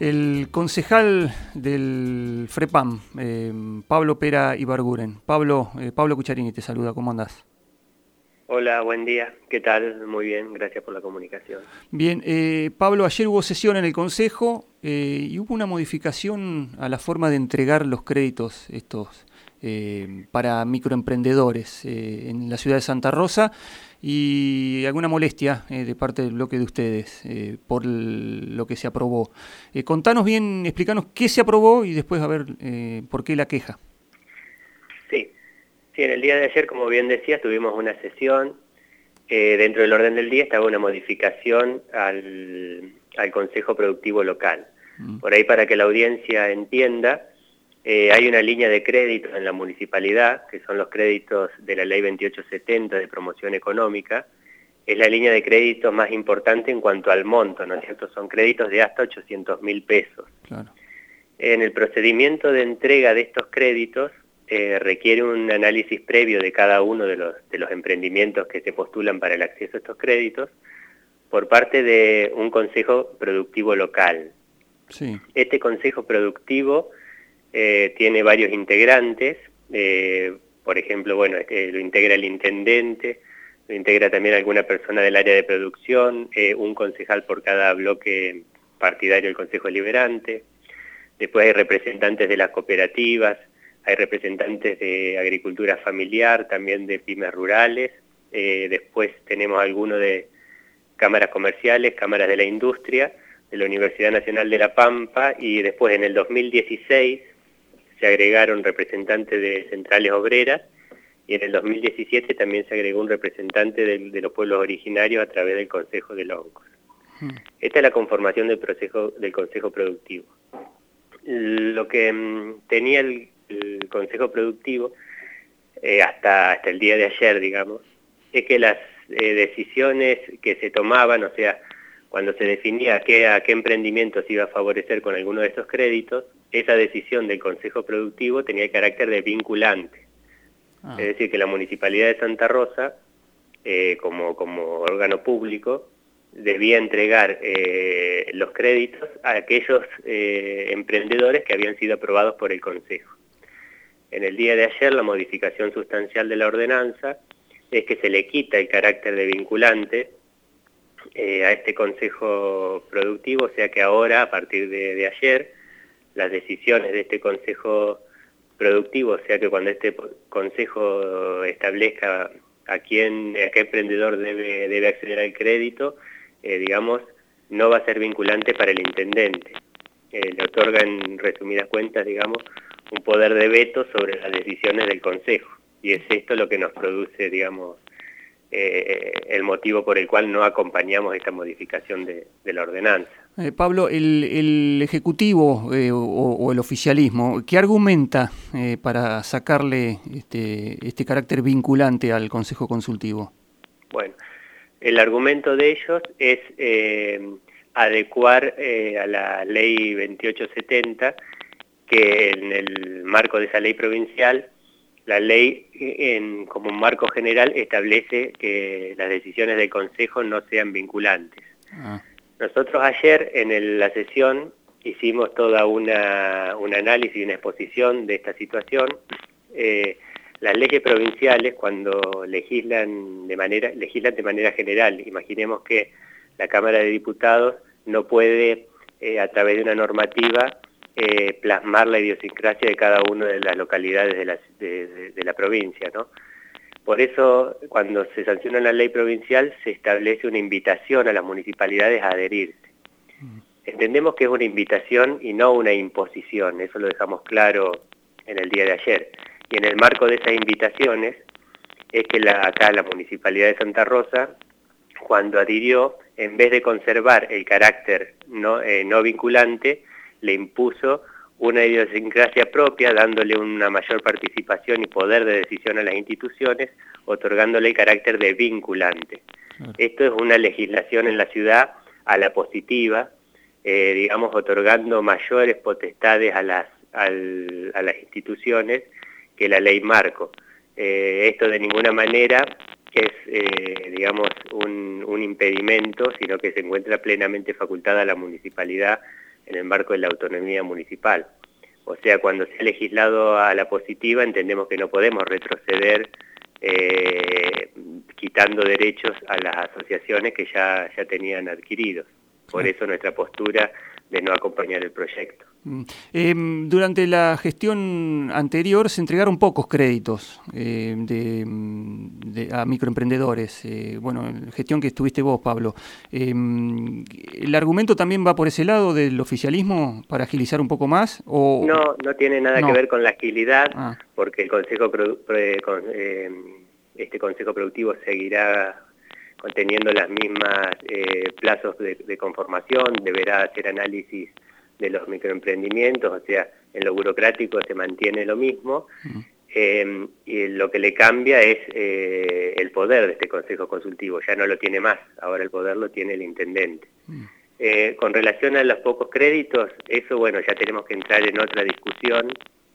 El concejal del FREPAM, eh, Pablo Pera Ibarguren. Pablo, eh, Pablo Cucharini te saluda, ¿cómo andás? Hola, buen día. ¿Qué tal? Muy bien, gracias por la comunicación. Bien, eh, Pablo, ayer hubo sesión en el Consejo y hubo una modificación a la forma de entregar los créditos estos para microemprendedores en la ciudad de Santa Rosa y alguna molestia eh, de parte del bloque de ustedes eh, por lo que se aprobó. Eh, contanos bien, explícanos qué se aprobó y después a ver por qué la queja. Sí. sí, en el día de ayer, como bien decía, tuvimos una sesión. dentro del orden del día estaba una modificación al, al Consejo Productivo Local. Mm. Por ahí para que la audiencia entienda, eh, hay una línea de créditos en la municipalidad, que son los créditos de la ley 2870 de promoción económica. Es la línea de créditos más importante en cuanto al monto, ¿no es cierto? Son créditos de hasta 800 mil pesos. En el procedimiento de entrega de estos créditos eh, requiere un análisis previo de cada uno de los, de los emprendimientos que se postulan para el acceso a estos créditos por parte de un consejo productivo local. Sí. Este consejo productivo eh, tiene varios integrantes, eh, por ejemplo, bueno, lo integra el intendente, lo integra también alguna persona del área de producción, eh, un concejal por cada bloque partidario del Consejo Liberante, después hay representantes de las cooperativas, hay representantes de agricultura familiar, también de pymes rurales, después tenemos algunos de cámaras comerciales, cámaras de la industria, de la Universidad Nacional de La Pampa y después en el 2016 se agregaron representantes de centrales obreras y en el 2017 también se agregó un representante de, los pueblos originarios a través del Consejo de Loncos. Hmm. Esta es la conformación del, proceso, del Consejo Productivo. Lo que mm, tenía el, Consejo Productivo eh, hasta, hasta el día de ayer, digamos, es que las eh, decisiones que se tomaban, o sea, cuando se definía a qué, a qué emprendimiento se iba a favorecer con alguno de estos créditos, esa decisión del Consejo Productivo tenía carácter de vinculante. Ah. Es decir, que la Municipalidad de Santa Rosa, eh, como, como órgano público, debía entregar eh, los créditos a aquellos eh, emprendedores que habían sido aprobados por el Consejo. En el día de ayer, la modificación sustancial de la ordenanza es que se le quita el carácter de vinculante a este Consejo Productivo, o sea que ahora, a partir de ayer, las decisiones de este Consejo Productivo, o sea que cuando este Consejo establezca a quién, a qué emprendedor debe, debe acceder al crédito, eh, digamos, no va a ser vinculante para el intendente. Eh, le otorga en resumidas cuentas, digamos, un poder de veto sobre las decisiones del Consejo. Y es esto lo que nos produce, digamos, eh, el motivo por el cual no acompañamos esta modificación de la ordenanza. Eh, Pablo, el, Ejecutivo eh, o, el oficialismo, ¿qué argumenta eh, para sacarle este, este carácter vinculante al Consejo Consultivo? Bueno, el argumento de ellos es adecuar a la ley 2870, que en el marco de esa ley provincial, la ley en, como un marco general establece que las decisiones del Consejo no sean vinculantes. Ah. Nosotros ayer en la sesión hicimos toda una, un análisis y una exposición de esta situación. Eh, las leyes provinciales cuando legislan de manera, legislan de manera general, imaginemos que la Cámara de Diputados no puede eh, a través de una normativa eh, plasmar la idiosincrasia de cada una de las localidades de la, de, la provincia, ¿no? Por eso, cuando se sanciona la ley provincial, se establece una invitación a las municipalidades a adherirse. Entendemos que es una invitación y no una imposición, eso lo dejamos claro en el día de ayer. Y en el marco de esas invitaciones es que la, acá la Municipalidad de Santa Rosa, cuando adhirió, en vez de conservar el carácter no, eh, no vinculante, le impuso una idiosincrasia propia, dándole una mayor participación y poder de decisión a las instituciones, otorgándole el carácter de vinculante. Esto es una legislación en la ciudad a la positiva, eh, digamos, otorgando mayores potestades a las, a las instituciones que la ley marco. Eh, esto de ninguna manera es, eh, digamos, un, un impedimento, sino que se encuentra plenamente facultada la municipalidad en el marco de la autonomía municipal. O sea, cuando se ha legislado a la positiva, entendemos que no podemos retroceder eh, quitando derechos a las asociaciones que ya, ya tenían adquiridos. Por eso nuestra postura de no acompañar el proyecto. Mm. Em, durante la gestión anterior se entregaron pocos créditos eh, de, a microemprendedores. Eh, bueno, gestión que estuviste vos, Pablo. Em, ¿El argumento también va por ese lado del oficialismo para agilizar un poco más? O... No, no tiene nada que ver con la agilidad, ah. porque el Consejo em, este Consejo Productivo seguirá conteniendo las mismas eh, plazos de, conformación, deberá hacer análisis de los microemprendimientos, o sea, en lo burocrático se mantiene lo mismo, eh, y lo que le cambia es eh, el poder de este Consejo Consultivo, ya no lo tiene más, ahora el poder lo tiene el intendente. con relación a los pocos créditos, eso bueno, ya tenemos que entrar en otra discusión,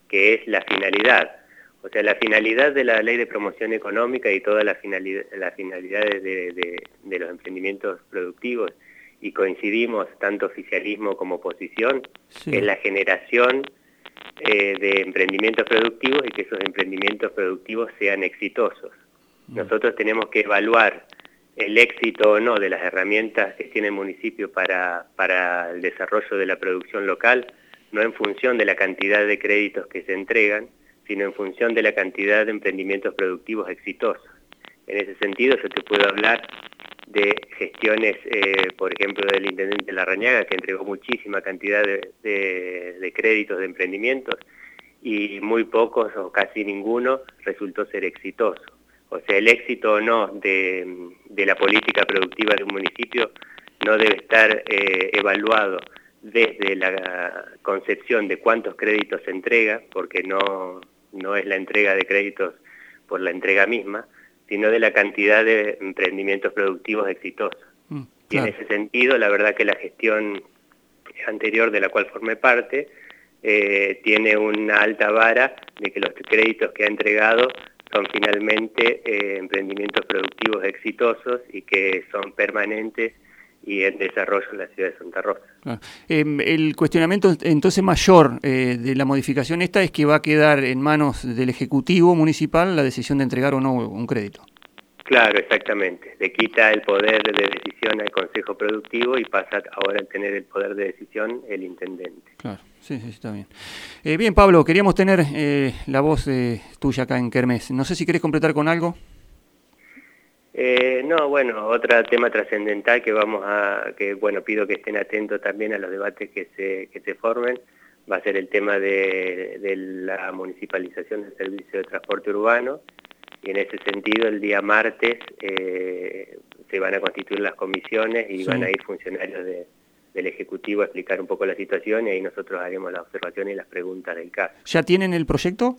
que es la finalidad. O sea, la finalidad de la ley de promoción económica y todas las finalidades de, los emprendimientos productivos, y coincidimos tanto oficialismo como oposición, en la generación eh, de emprendimientos productivos y que esos emprendimientos productivos sean exitosos. Mm. Nosotros tenemos que evaluar el éxito o no de las herramientas que tiene el municipio para, para el desarrollo de la producción local, no en función de la cantidad de créditos que se entregan, sino en función de la cantidad de emprendimientos productivos exitosos. En ese sentido, yo te puedo hablar de gestiones, eh, por ejemplo, del intendente Larrañaga, que entregó muchísima cantidad de, créditos de emprendimientos y muy pocos o casi ninguno resultó ser exitoso. O sea, el éxito o no de, la política productiva de un municipio no debe estar eh, evaluado desde la concepción de cuántos créditos se entrega, porque no, no es la entrega de créditos por la entrega misma, sino de la cantidad de emprendimientos productivos exitosos. Mm, y en ese sentido, la verdad que la gestión anterior de la cual formé parte eh, tiene una alta vara de que los créditos que ha entregado son finalmente eh, emprendimientos productivos exitosos y que son permanentes y en desarrollo en la ciudad de Santa Rosa. Em, el cuestionamiento entonces mayor eh, de la modificación esta es que va a quedar en manos del Ejecutivo Municipal la decisión de entregar o no un crédito. Claro, exactamente. Le quita el poder de decisión al Consejo Productivo y pasa ahora a tener el poder de decisión el Intendente. Claro, sí, sí, está bien. Eh, bien, Pablo, queríamos tener eh, la voz tuya acá en Kermés. No sé si querés completar con algo. Eh, no, bueno, otro tema trascendental que vamos a, que bueno, pido que estén atentos también a los debates que se, que se formen, va a ser el tema de, la municipalización del servicio de transporte urbano, y en ese sentido el día martes eh, se van a constituir las comisiones y van a ir funcionarios del Ejecutivo a explicar un poco la situación y ahí nosotros haremos las observaciones y las preguntas del caso. ¿Ya tienen el proyecto?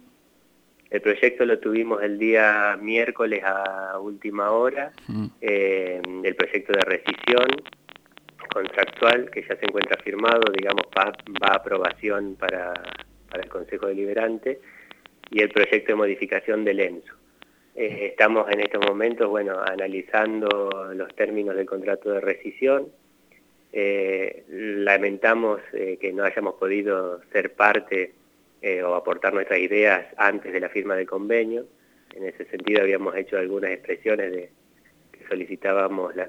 El proyecto lo tuvimos el día miércoles a última hora, mm. eh, el proyecto de rescisión contractual que ya se encuentra firmado, digamos, va, a aprobación para, el Consejo Deliberante, y el proyecto de modificación del ENSO. Eh, estamos en estos momentos, bueno, analizando los términos del contrato de rescisión. Eh, lamentamos que no hayamos podido ser parte eh, o aportar nuestras ideas antes de la firma del convenio. En ese sentido habíamos hecho algunas expresiones de que solicitábamos la,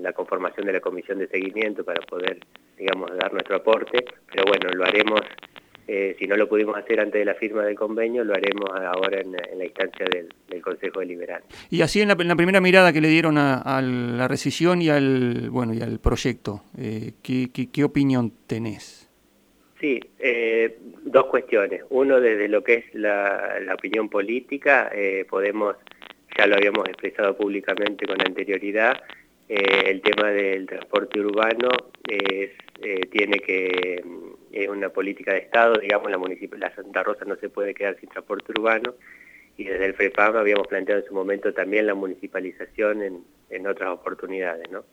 la conformación de la comisión de seguimiento para poder, digamos, dar nuestro aporte, pero bueno, lo haremos, eh, si no lo pudimos hacer antes de la firma del convenio, lo haremos ahora en, la instancia del, Consejo Deliberante. Y así en la, primera mirada que le dieron a, la rescisión y al, bueno, y al proyecto, eh, ¿qué, qué opinión tenés? Sí, eh, dos cuestiones. Uno, desde lo que es la, opinión política, eh, podemos, ya lo habíamos expresado públicamente con anterioridad, eh, el tema del transporte urbano es, tiene que, es una política de Estado, digamos, la, la Santa Rosa no se puede quedar sin transporte urbano, y desde el FREPAM habíamos planteado en su momento también la municipalización en, en otras oportunidades, ¿no?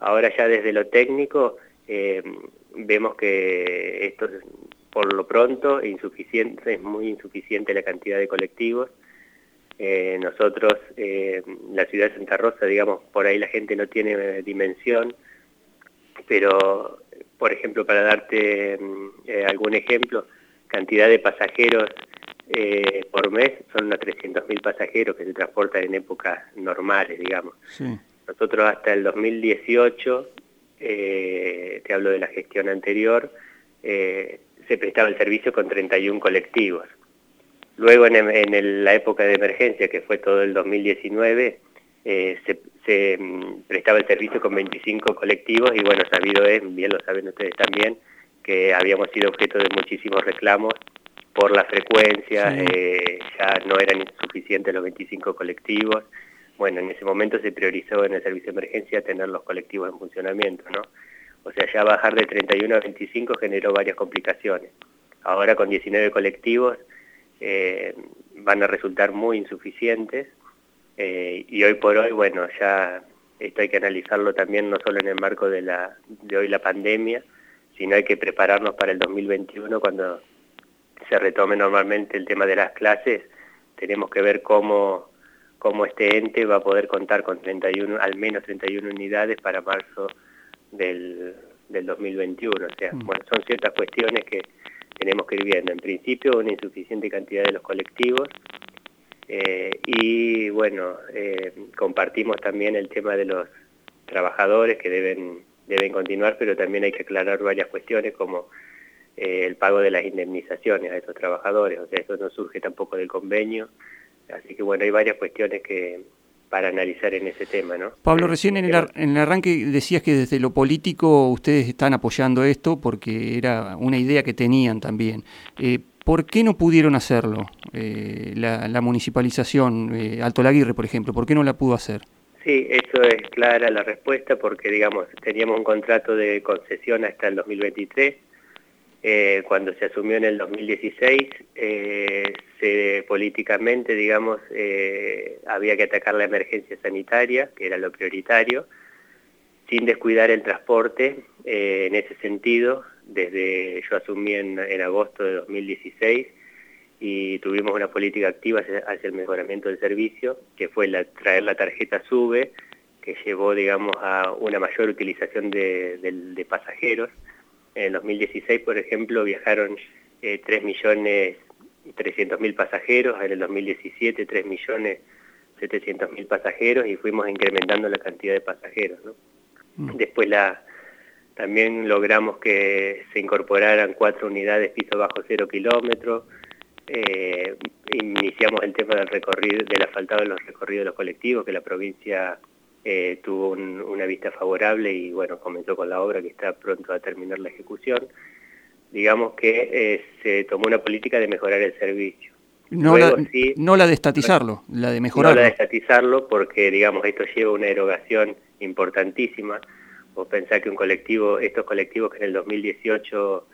Ahora ya desde lo técnico, vemos que esto es, por lo pronto insuficiente, es muy insuficiente la cantidad de colectivos. Eh, nosotros, eh, la ciudad de Santa Rosa, digamos, por ahí la gente no tiene dimensión, pero por ejemplo, para darte mm, eh, algún ejemplo, cantidad de pasajeros eh, por mes son unos 300.000 pasajeros que se transportan en épocas normales, digamos. Nosotros hasta el 2018, te hablo de la gestión anterior, se prestaba el servicio con 31 colectivos. Luego en, la época de emergencia, que fue todo el 2019, eh, se, mm, prestaba el servicio con 25 colectivos y bueno, sabido es, bien lo saben ustedes también, que habíamos sido objeto de muchísimos reclamos por la frecuencia, eh, ya no eran suficientes los 25 colectivos. Bueno, en ese momento se priorizó en el servicio de emergencia tener los colectivos en funcionamiento, ¿no? O sea, ya bajar de 31 a 25 generó varias complicaciones. Ahora con 19 colectivos eh, van a resultar muy insuficientes eh, y hoy por hoy, bueno, ya esto hay que analizarlo también no solo en el marco de, la, de hoy la pandemia, sino hay que prepararnos para el 2021 cuando se retome normalmente el tema de las clases, tenemos que ver cómo, cómo este ente va a poder contar con 31, al menos 31 unidades para marzo del, del 2021. O sea, mm. bueno, son ciertas cuestiones que tenemos que ir viendo. En principio, una insuficiente cantidad de los colectivos eh, y, bueno, eh, compartimos también el tema de los trabajadores que deben, deben continuar, pero también hay que aclarar varias cuestiones como eh, el pago de las indemnizaciones a esos trabajadores. O sea, eso no surge tampoco del convenio. Así que, bueno, hay varias cuestiones que, para analizar en ese tema. ¿no? Pablo, eh, recién en el, en el arranque decías que desde lo político ustedes están apoyando esto porque era una idea que tenían también. Eh, ¿Por qué no pudieron hacerlo? Eh, la, municipalización, Alto Laguirre, por ejemplo, ¿por qué no la pudo hacer? Sí, eso es clara la respuesta porque, digamos, teníamos un contrato de concesión hasta el 2023 eh, cuando se asumió en el 2016, eh, políticamente, digamos, eh, había que atacar la emergencia sanitaria, que era lo prioritario, sin descuidar el transporte. en ese sentido, desde yo asumí en, agosto de 2016 y tuvimos una política activa hacia, el mejoramiento del servicio, que fue traer la tarjeta SUBE, que llevó, digamos, a una mayor utilización de pasajeros en 2016, por ejemplo, viajaron eh, 3.300.000 pasajeros, en el 2017 3.700.000 pasajeros y fuimos incrementando la cantidad de pasajeros. Mm. Después la, también logramos que se incorporaran cuatro unidades piso bajo cero kilómetros, eh, iniciamos el tema del recorrido, del asfaltado de los recorridos de los colectivos, que la provincia eh, tuvo una vista favorable y bueno, comenzó con la obra que está pronto a terminar la ejecución. Digamos que eh, se tomó una política de mejorar el servicio. No, la, no la de estatizarlo, la de mejorarlo. No la de estatizarlo porque, digamos, esto lleva una erogación importantísima. Vos pensás que un colectivo, estos colectivos que en el 2018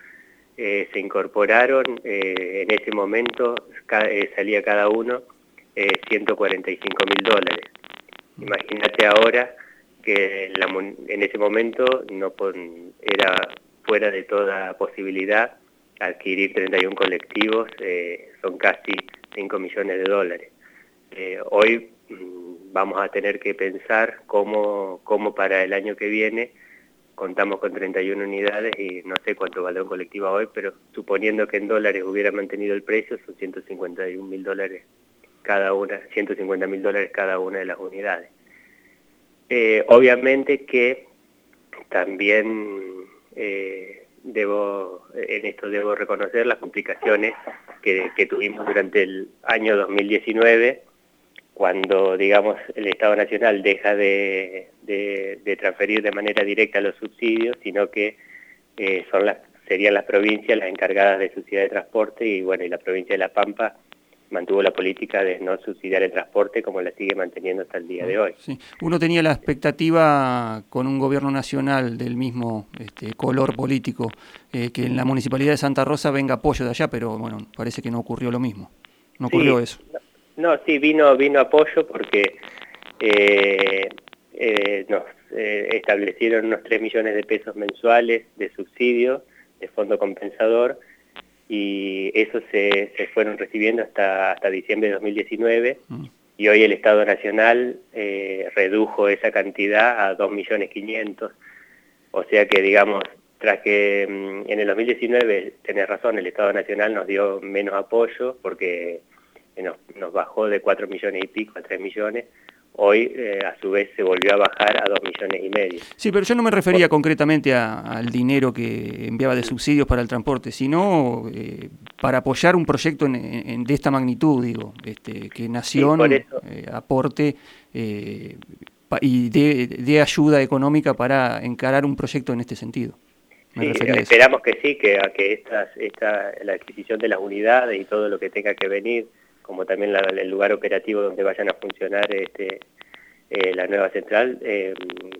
eh, se incorporaron, en ese momento salía cada uno 145 mil dólares. Imagínate ahora que en ese momento no era fuera de toda posibilidad adquirir 31 colectivos, eh, son casi 5 millones de dólares. Eh, hoy mm, vamos a tener que pensar cómo, cómo para el año que viene contamos con 31 unidades y no sé cuánto vale un colectivo hoy, pero suponiendo que en dólares hubiera mantenido el precio, son 151 mil dólares cada una, 150 mil dólares cada una de las unidades. Eh, obviamente que también eh, debo, en esto debo reconocer las complicaciones que, tuvimos durante el año 2019, cuando, digamos, el Estado Nacional deja de, transferir de manera directa los subsidios, sino que eh, son las, serían las provincias las encargadas de subsidiar de transporte y, bueno, y la provincia de La Pampa mantuvo la política de no subsidiar el transporte como la sigue manteniendo hasta el día de hoy. Uno tenía la expectativa con un gobierno nacional del mismo este, color político eh, que en la municipalidad de Santa Rosa venga apoyo de allá, pero bueno, parece que no ocurrió lo mismo. No ocurrió eso. No, sí, vino, vino apoyo porque eh, eh, nos establecieron unos 3 millones de pesos mensuales de subsidio, de fondo compensador, y eso se, fueron recibiendo hasta, hasta diciembre de 2019 mm. y hoy el Estado Nacional eh, redujo esa cantidad a 2.500.000, o sea que digamos tras que mm, en el 2019, tenés razón, el Estado Nacional nos dio menos apoyo porque nos, nos bajó de 4 millones y pico a 3 millones, hoy eh, a su vez se volvió a bajar a 2 millones y medio. Sí, pero yo no me refería concretamente al dinero que enviaba de subsidios para el transporte, sino eh, para apoyar un proyecto en, de esta magnitud, digo, este, que Nación eh, aporte y dé ayuda económica para encarar un proyecto en este sentido. Sí, esperamos que sí, que, que esta, esta, la adquisición de las unidades y todo lo que tenga que venir como también el lugar operativo donde vayan a funcionar este, eh, la nueva central, eh,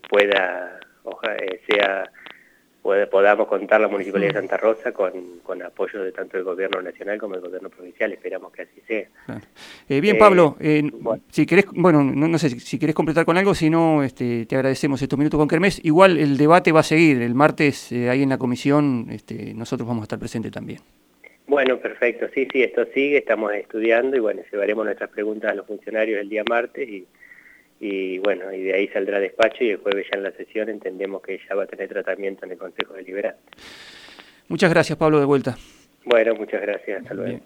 pueda, ojalá, eh, sea, podamos contar la Municipalidad de Santa Rosa con, con apoyo de tanto el gobierno nacional como el gobierno provincial, esperamos que así sea. bien, Pablo, si querés, bueno, no, sé si querés completar con algo, si no, este, te agradecemos estos minutos con Kermés. Igual el debate va a seguir, el martes ahí en la comisión, este, nosotros vamos a estar presentes también. Bueno, perfecto. Sí, sí, esto sigue, estamos estudiando y bueno, llevaremos nuestras preguntas a los funcionarios el día martes y, y bueno, y de ahí saldrá despacho y el jueves ya en la sesión entendemos que ya va a tener tratamiento en el Consejo Deliberante. Muchas gracias, Pablo, de vuelta. Bueno, muchas gracias. Hasta luego.